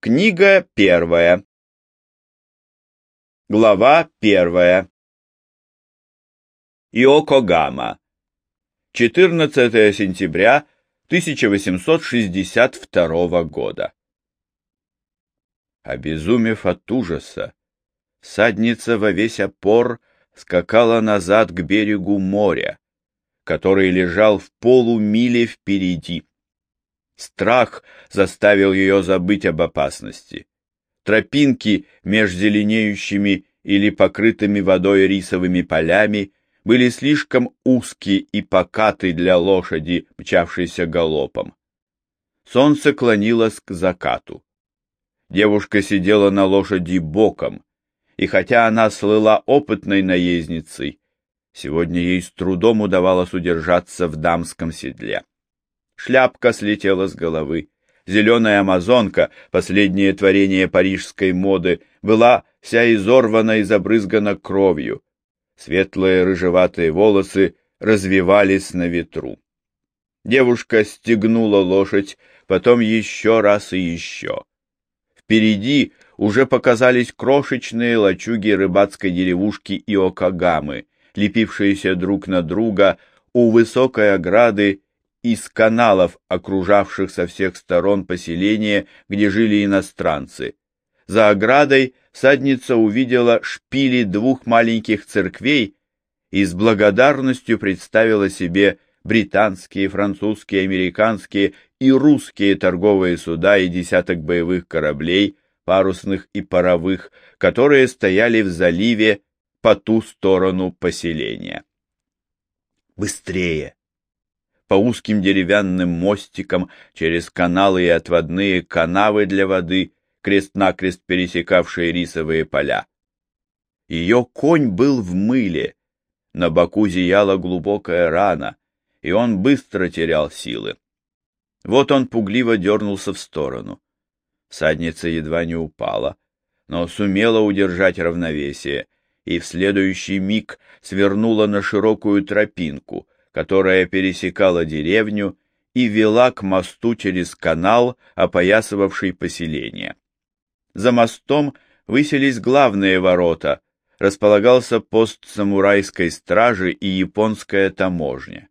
Книга первая. Глава первая. Иокогама. 14 сентября 1862 года. Обезумев от ужаса, садница во весь опор скакала назад к берегу моря, который лежал в полумиле впереди. Страх заставил ее забыть об опасности. Тропинки меж зеленеющими или покрытыми водой рисовыми полями были слишком узкие и покаты для лошади, мчавшейся галопом. Солнце клонилось к закату. Девушка сидела на лошади боком, и хотя она слыла опытной наездницей, сегодня ей с трудом удавалось удержаться в дамском седле. Шляпка слетела с головы. Зеленая амазонка, последнее творение парижской моды, была вся изорвана и забрызгана кровью. Светлые рыжеватые волосы развивались на ветру. Девушка стегнула лошадь, потом еще раз и еще. Впереди уже показались крошечные лачуги рыбацкой деревушки Иокагамы, лепившиеся друг на друга у высокой ограды из каналов, окружавших со всех сторон поселение, где жили иностранцы. За оградой садница увидела шпили двух маленьких церквей и с благодарностью представила себе британские, французские, американские и русские торговые суда и десяток боевых кораблей, парусных и паровых, которые стояли в заливе по ту сторону поселения. «Быстрее! По узким деревянным мостикам через каналы и отводные канавы для воды, крест-накрест пересекавшие рисовые поля. Ее конь был в мыле, на боку зияла глубокая рана, и он быстро терял силы. Вот он пугливо дернулся в сторону. Садница едва не упала, но сумела удержать равновесие, и в следующий миг свернула на широкую тропинку — которая пересекала деревню и вела к мосту через канал, опоясывавший поселение. За мостом выселись главные ворота, располагался пост самурайской стражи и японская таможня.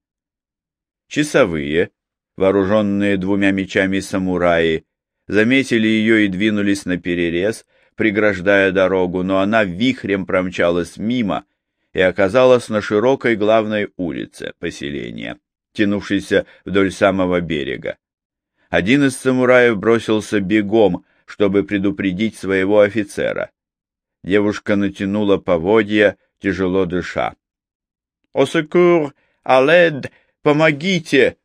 Часовые, вооруженные двумя мечами самураи, заметили ее и двинулись на перерез, преграждая дорогу, но она вихрем промчалась мимо, и оказалась на широкой главной улице поселения, тянувшейся вдоль самого берега. Один из самураев бросился бегом, чтобы предупредить своего офицера. Девушка натянула поводья, тяжело дыша. «О! Алед! Помогите!»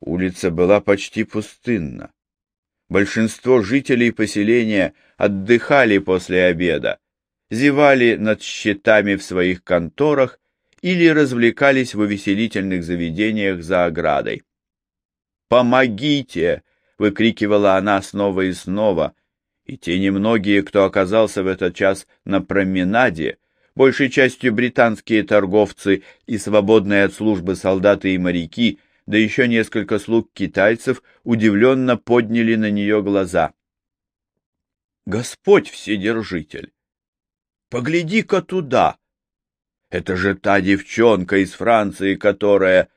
Улица была почти пустынна. Большинство жителей поселения отдыхали после обеда, зевали над счетами в своих конторах или развлекались в увеселительных заведениях за оградой. «Помогите!» — выкрикивала она снова и снова, и те немногие, кто оказался в этот час на променаде, большей частью британские торговцы и свободные от службы солдаты и моряки, да еще несколько слуг китайцев, удивленно подняли на нее глаза. «Господь Вседержитель! Погляди-ка туда. Это же та девчонка из Франции, которая...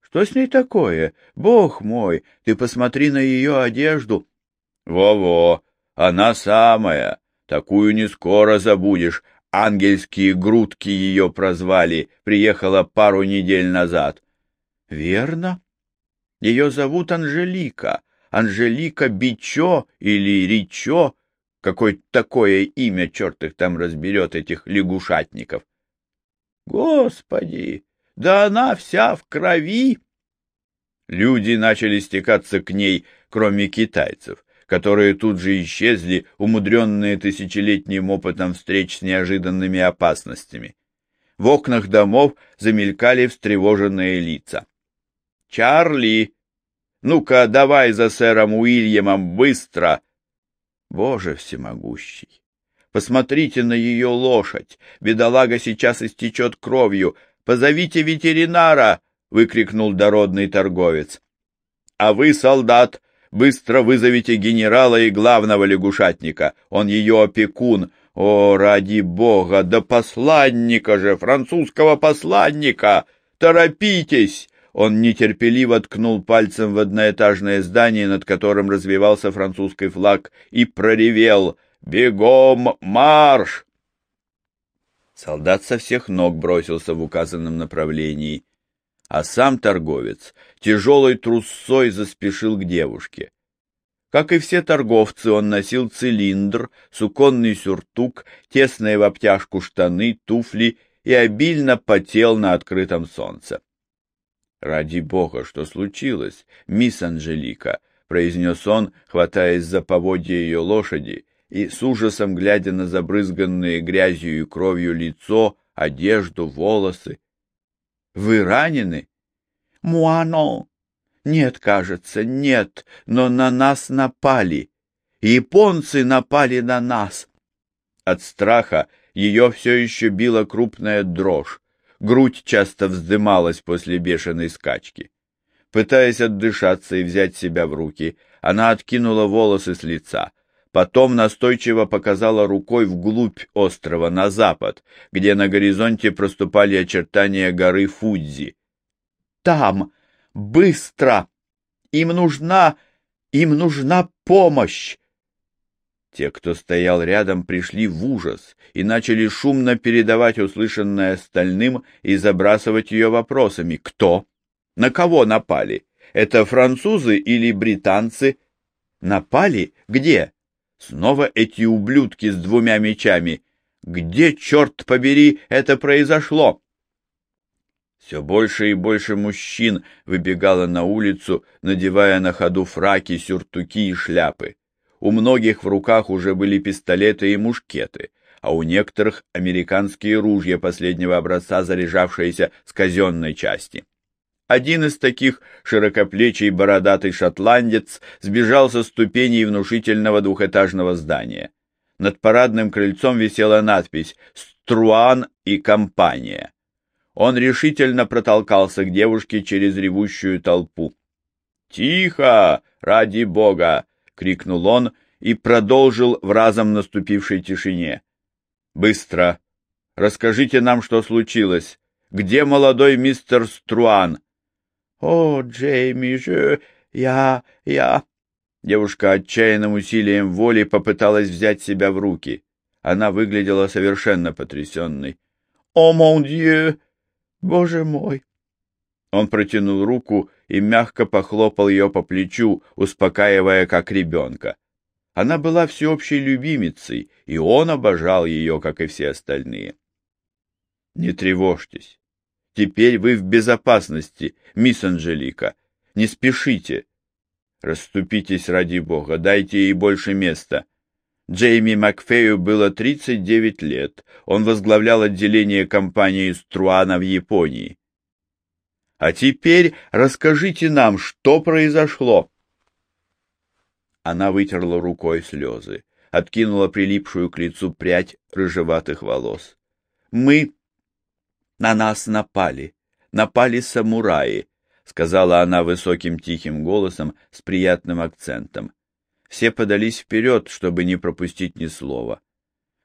Что с ней такое? Бог мой, ты посмотри на ее одежду. Во-во, она самая. Такую не скоро забудешь. Ангельские грудки ее прозвали. Приехала пару недель назад. Верно. Ее зовут Анжелика. Анжелика Бичо или Ричо, какое такое имя, черт их там разберет, этих лягушатников. Господи, да она вся в крови! Люди начали стекаться к ней, кроме китайцев, которые тут же исчезли, умудренные тысячелетним опытом встреч с неожиданными опасностями. В окнах домов замелькали встревоженные лица. «Чарли! Ну-ка, давай за сэром Уильямом быстро!» Боже всемогущий! Посмотрите на ее лошадь! Бедолага сейчас истечет кровью! Позовите ветеринара! — выкрикнул дородный торговец. — А вы, солдат, Быстро вызовите генерала и главного лягушатника. Он ее опекун. О, ради бога, да посланника же, французского посланника! Торопитесь!» Он нетерпеливо ткнул пальцем в одноэтажное здание, над которым развивался французский флаг, и проревел «Бегом марш!». Солдат со всех ног бросился в указанном направлении, а сам торговец тяжелой трусцой заспешил к девушке. Как и все торговцы, он носил цилиндр, суконный сюртук, тесные в обтяжку штаны, туфли и обильно потел на открытом солнце. «Ради бога, что случилось, мисс Анжелика?» — произнес он, хватаясь за поводья ее лошади и с ужасом глядя на забрызганные грязью и кровью лицо, одежду, волосы. «Вы ранены?» «Муано!» «Нет, кажется, нет, но на нас напали. Японцы напали на нас!» От страха ее все еще била крупная дрожь грудь часто вздымалась после бешеной скачки. Пытаясь отдышаться и взять себя в руки, она откинула волосы с лица, потом настойчиво показала рукой вглубь острова, на запад, где на горизонте проступали очертания горы Фудзи. «Там! Быстро! Им нужна... им нужна помощь!» Те, кто стоял рядом, пришли в ужас и начали шумно передавать услышанное остальным и забрасывать ее вопросами. Кто? На кого напали? Это французы или британцы? Напали? Где? Снова эти ублюдки с двумя мечами. Где, черт побери, это произошло? Все больше и больше мужчин выбегало на улицу, надевая на ходу фраки, сюртуки и шляпы. У многих в руках уже были пистолеты и мушкеты, а у некоторых американские ружья последнего образца, заряжавшиеся с казенной части. Один из таких, широкоплечий бородатый шотландец, сбежал со ступеней внушительного двухэтажного здания. Над парадным крыльцом висела надпись «Струан и компания». Он решительно протолкался к девушке через ревущую толпу. «Тихо! Ради бога! — крикнул он и продолжил в разом наступившей тишине. «Быстро! Расскажите нам, что случилось. Где молодой мистер Струан?» «О, Джейми же, я... я...» Девушка отчаянным усилием воли попыталась взять себя в руки. Она выглядела совершенно потрясенной. «О, мон дью! Боже мой!» Он протянул руку и мягко похлопал ее по плечу, успокаивая как ребенка. Она была всеобщей любимицей, и он обожал ее, как и все остальные. Не тревожьтесь. Теперь вы в безопасности, мисс Анжелика. Не спешите. Расступитесь ради бога, дайте ей больше места. Джейми Макфею было 39 лет. Он возглавлял отделение компании Струана в Японии. А теперь расскажите нам, что произошло. Она вытерла рукой слезы, откинула прилипшую к лицу прядь рыжеватых волос. Мы... На нас напали. Напали самураи, сказала она высоким тихим голосом с приятным акцентом. Все подались вперед, чтобы не пропустить ни слова.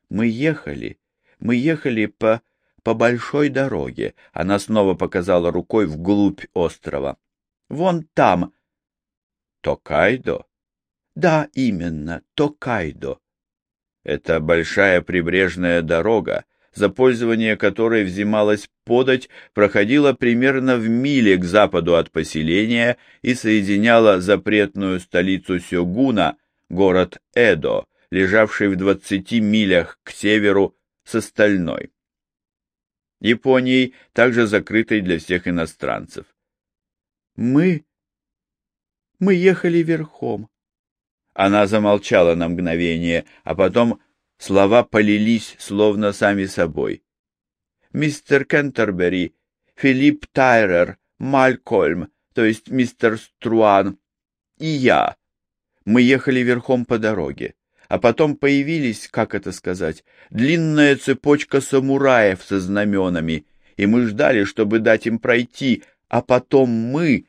Мы ехали, мы ехали по по большой дороге. Она снова показала рукой вглубь острова. Вон там. Токайдо? Да, именно, Токайдо. Это большая прибрежная дорога, за пользование которой взималась подать, проходила примерно в миле к западу от поселения и соединяла запретную столицу Сёгуна, город Эдо, лежавший в двадцати милях к северу, с остальной. Японией, также закрытой для всех иностранцев. Мы... мы ехали верхом. Она замолчала на мгновение, а потом слова полились, словно сами собой. Мистер Кентербери, Филипп Тайрер, Малькольм, то есть мистер Струан, и я. Мы ехали верхом по дороге а потом появились, как это сказать, длинная цепочка самураев со знаменами, и мы ждали, чтобы дать им пройти, а потом мы...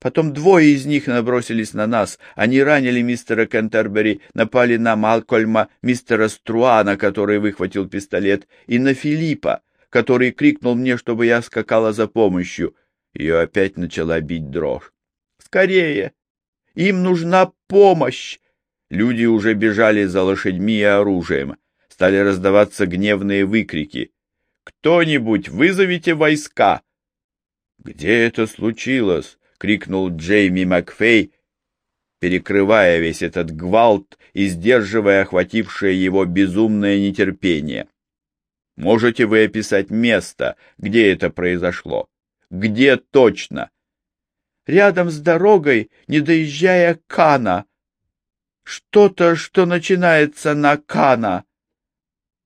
Потом двое из них набросились на нас. Они ранили мистера Кентербери, напали на Малкольма, мистера Струана, который выхватил пистолет, и на Филиппа, который крикнул мне, чтобы я скакала за помощью. Ее опять начала бить дрожь. «Скорее! Им нужна помощь!» Люди уже бежали за лошадьми и оружием. Стали раздаваться гневные выкрики. «Кто-нибудь, вызовите войска!» «Где это случилось?» крикнул Джейми Макфей, перекрывая весь этот гвалт и сдерживая охватившее его безумное нетерпение. Можете вы описать место, где это произошло? Где точно? Рядом с дорогой, не доезжая Кана. Что-то, что начинается на Кана.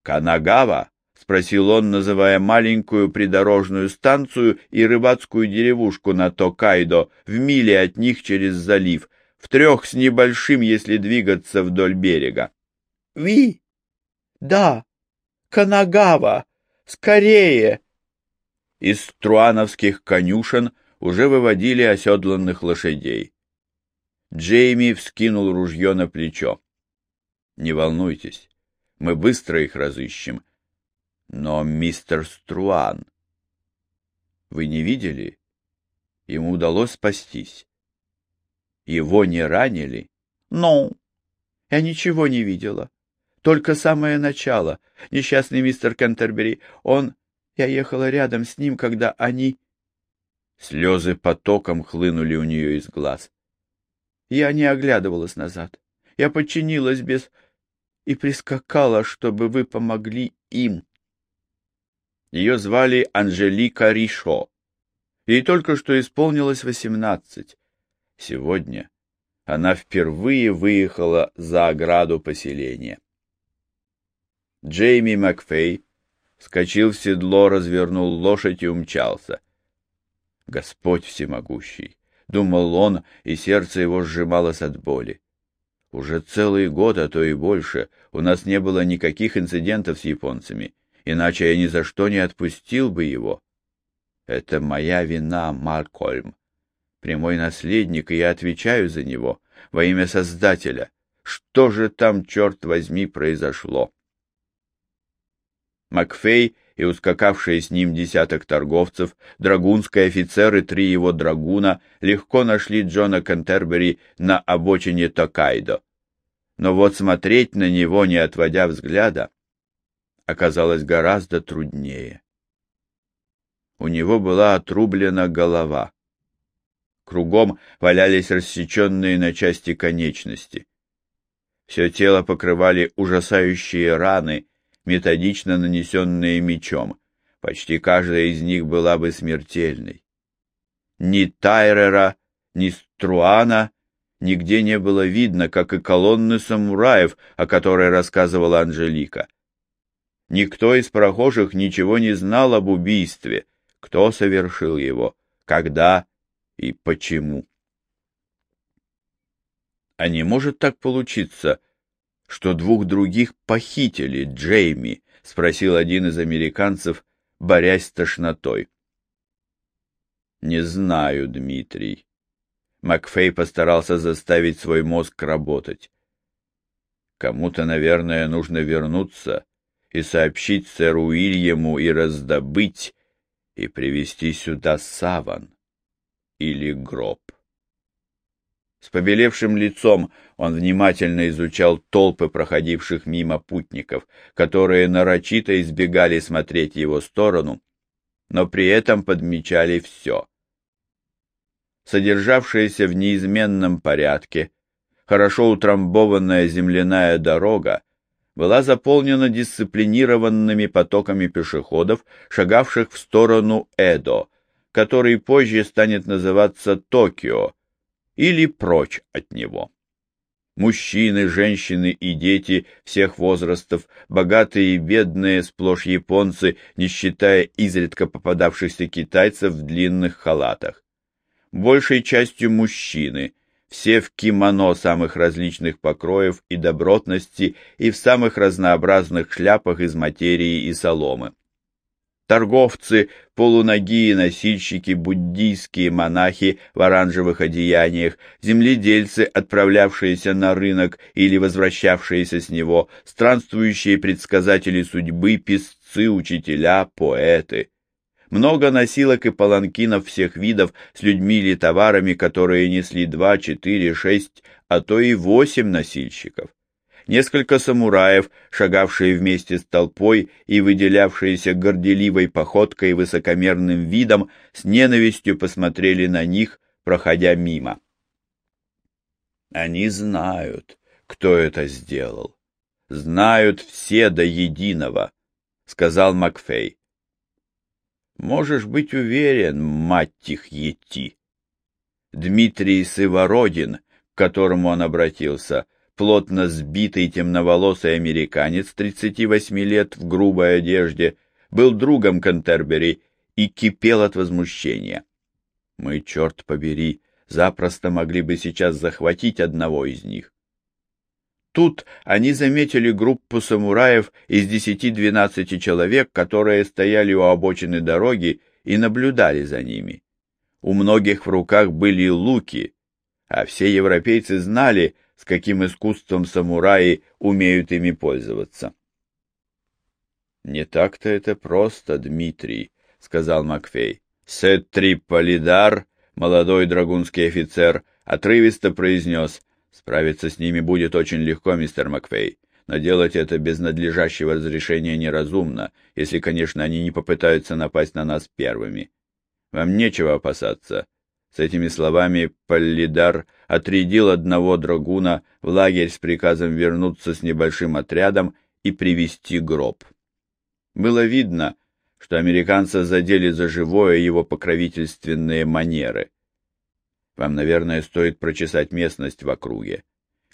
Канагава? спросил он, называя маленькую придорожную станцию и рыбацкую деревушку на Токайдо, в миле от них через залив, в трех с небольшим, если двигаться вдоль берега. «Ви! Да! Канагава! Скорее!» Из труановских конюшен уже выводили оседланных лошадей. Джейми вскинул ружье на плечо. «Не волнуйтесь, мы быстро их разыщем но мистер Струан... Вы не видели? Ему удалось спастись. Его не ранили? Ну, я ничего не видела. Только самое начало. Несчастный мистер Кентербери, он... Я ехала рядом с ним, когда они... Слезы потоком хлынули у нее из глаз. Я не оглядывалась назад. Я подчинилась без... и прискакала, чтобы вы помогли им. Ее звали Анжелика Ришо. Ей только что исполнилось восемнадцать. Сегодня она впервые выехала за ограду поселения. Джейми Макфей вскочил в седло, развернул лошадь и умчался. Господь всемогущий, думал он, и сердце его сжималось от боли. Уже целый год, а то и больше, у нас не было никаких инцидентов с японцами иначе я ни за что не отпустил бы его. Это моя вина, Малкольм. Прямой наследник, и я отвечаю за него во имя Создателя. Что же там, черт возьми, произошло? Макфей и ускакавшие с ним десяток торговцев, драгунский офицер и три его драгуна легко нашли Джона Кентербери на обочине Токайдо. Но вот смотреть на него, не отводя взгляда, оказалось гораздо труднее. У него была отрублена голова. Кругом валялись рассеченные на части конечности. Все тело покрывали ужасающие раны, методично нанесенные мечом. Почти каждая из них была бы смертельной. Ни Тайрера, ни Струана нигде не было видно, как и колонны самураев, о которой рассказывала Анжелика. Никто из прохожих ничего не знал об убийстве, кто совершил его, когда и почему. А не может так получиться, что двух других похитили Джейми, спросил один из американцев, борясь с тошнотой. Не знаю, Дмитрий. Макфей постарался заставить свой мозг работать. Кому-то, наверное, нужно вернуться и сообщить сэру Уильяму и раздобыть, и привести сюда саван или гроб. С побелевшим лицом он внимательно изучал толпы проходивших мимо путников, которые нарочито избегали смотреть его сторону, но при этом подмечали все. Содержавшаяся в неизменном порядке, хорошо утрамбованная земляная дорога была заполнена дисциплинированными потоками пешеходов, шагавших в сторону Эдо, который позже станет называться Токио, или прочь от него. Мужчины, женщины и дети всех возрастов, богатые и бедные, сплошь японцы, не считая изредка попадавшихся китайцев в длинных халатах. Большей частью мужчины – все в кимоно самых различных покроев и добротности и в самых разнообразных шляпах из материи и соломы. Торговцы, полуногие носильщики, буддийские монахи в оранжевых одеяниях, земледельцы, отправлявшиеся на рынок или возвращавшиеся с него, странствующие предсказатели судьбы, писцы, учителя, поэты. Много носилок и паланкинов всех видов с людьми или товарами, которые несли два, четыре, шесть, а то и восемь носильщиков несколько самураев, шагавшие вместе с толпой и выделявшиеся горделивой походкой и высокомерным видом, с ненавистью посмотрели на них, проходя мимо. Они знают, кто это сделал. Знают все до единого, — сказал Макфей. Можешь быть уверен, мать их ети. Дмитрий Сывородин, к которому он обратился, — плотно сбитый темноволосый американец 38 лет в грубой одежде, был другом Кантербери и кипел от возмущения. Мы, черт побери, запросто могли бы сейчас захватить одного из них. Тут они заметили группу самураев из десяти-двенадцати человек, которые стояли у обочины дороги и наблюдали за ними. У многих в руках были луки, а все европейцы знали, с каким искусством самураи умеют ими пользоваться. «Не так-то это просто, Дмитрий», — сказал Макфей. Сеттри Полидар, молодой драгунский офицер, отрывисто произнес, «Справиться с ними будет очень легко, мистер Макфей, но делать это без надлежащего разрешения неразумно, если, конечно, они не попытаются напасть на нас первыми. Вам нечего опасаться. С этими словами Поллидар отрядил одного драгуна в лагерь с приказом вернуться с небольшим отрядом и привести гроб. Было видно, что американцы задели за живое его покровительственные манеры. Вам, наверное, стоит прочесать местность в округе.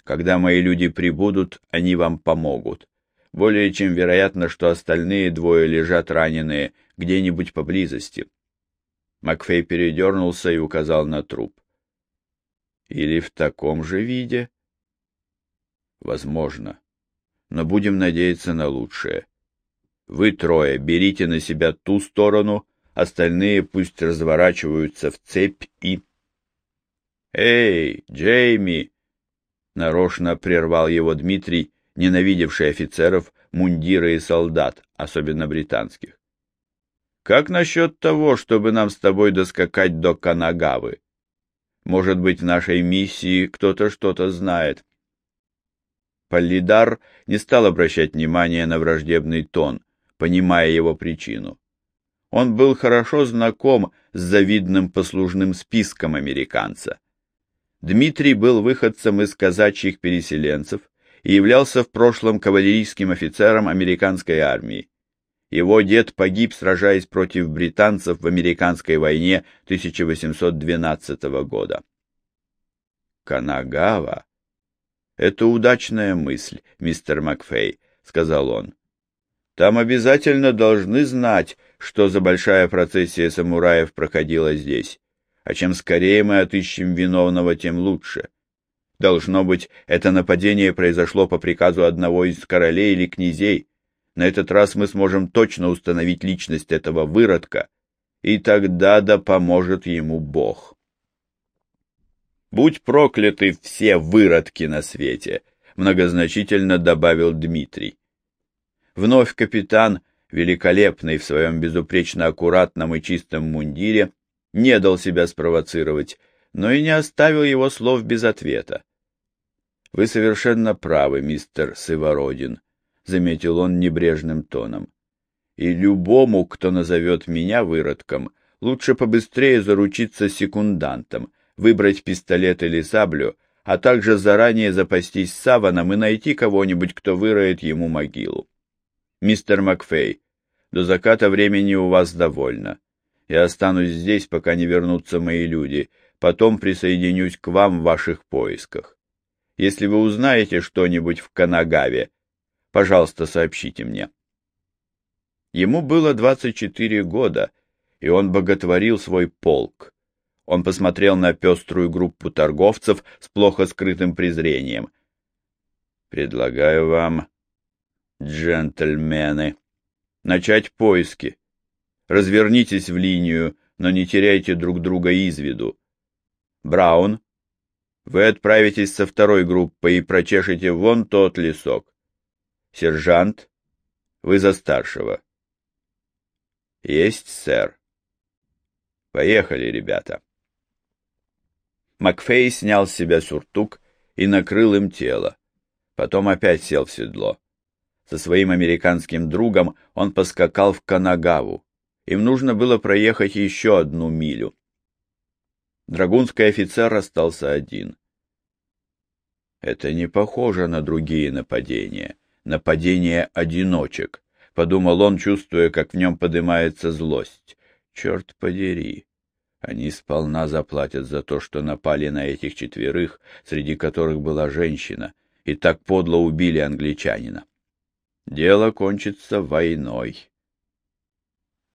Когда мои люди прибудут, они вам помогут. Более чем вероятно, что остальные двое лежат раненые где-нибудь поблизости. Макфей передернулся и указал на труп. Или в таком же виде? Возможно. Но будем надеяться на лучшее. Вы трое берите на себя ту сторону, остальные пусть разворачиваются в цепь и... «Эй, Джейми!» Нарочно прервал его Дмитрий, ненавидевший офицеров, мундира и солдат, особенно британских. Как насчет того, чтобы нам с тобой доскакать до Канагавы? Может быть, в нашей миссии кто-то что-то знает. Полидар не стал обращать внимания на враждебный тон, понимая его причину. Он был хорошо знаком с завидным послужным списком американца. Дмитрий был выходцем из казачьих переселенцев и являлся в прошлом кавалерийским офицером американской армии. Его дед погиб, сражаясь против британцев в американской войне 1812 года. Канагава — это удачная мысль, мистер Макфей, — сказал он. Там обязательно должны знать, что за большая процессия самураев проходила здесь. А чем скорее мы отыщем виновного, тем лучше. Должно быть, это нападение произошло по приказу одного из королей или князей, на этот раз мы сможем точно установить личность этого выродка, и тогда да поможет ему Бог. «Будь прокляты все выродки на свете!» — многозначительно добавил Дмитрий. Вновь капитан, великолепный в своем безупречно аккуратном и чистом мундире, не дал себя спровоцировать, но и не оставил его слов без ответа. «Вы совершенно правы, мистер Сывородин», — заметил он небрежным тоном. «И любому, кто назовет меня выродком, лучше побыстрее заручиться секундантом, выбрать пистолет или саблю, а также заранее запастись саваном и найти кого-нибудь, кто выроет ему могилу. Мистер Макфей, до заката времени у вас довольно. Я останусь здесь, пока не вернутся мои люди, потом присоединюсь к вам в ваших поисках. Если вы узнаете что-нибудь в Канагаве, Пожалуйста, сообщите мне. Ему было 24 года, и он боготворил свой полк. Он посмотрел на пеструю группу торговцев с плохо скрытым презрением. «Предлагаю вам, джентльмены, начать поиски. Развернитесь в линию, но не теряйте друг друга из виду. Браун, вы отправитесь со второй группой и прочешете вон тот лесок. Сержант, вы за старшего. Есть, сэр. Поехали, ребята. Макфей снял с себя сюртук и накрыл им тело. Потом опять сел в седло. Со своим американским другом он поскакал в Канагаву. Им нужно было проехать еще одну милю. Драгунский офицер остался один. Это не похоже на другие нападения, нападения одиночек, подумал он, чувствуя, как в нем поднимается злость. Черт подери! Они сполна заплатят за то, что напали на этих четверых, среди которых была женщина, и так подло убили англичанина. Дело кончится войной.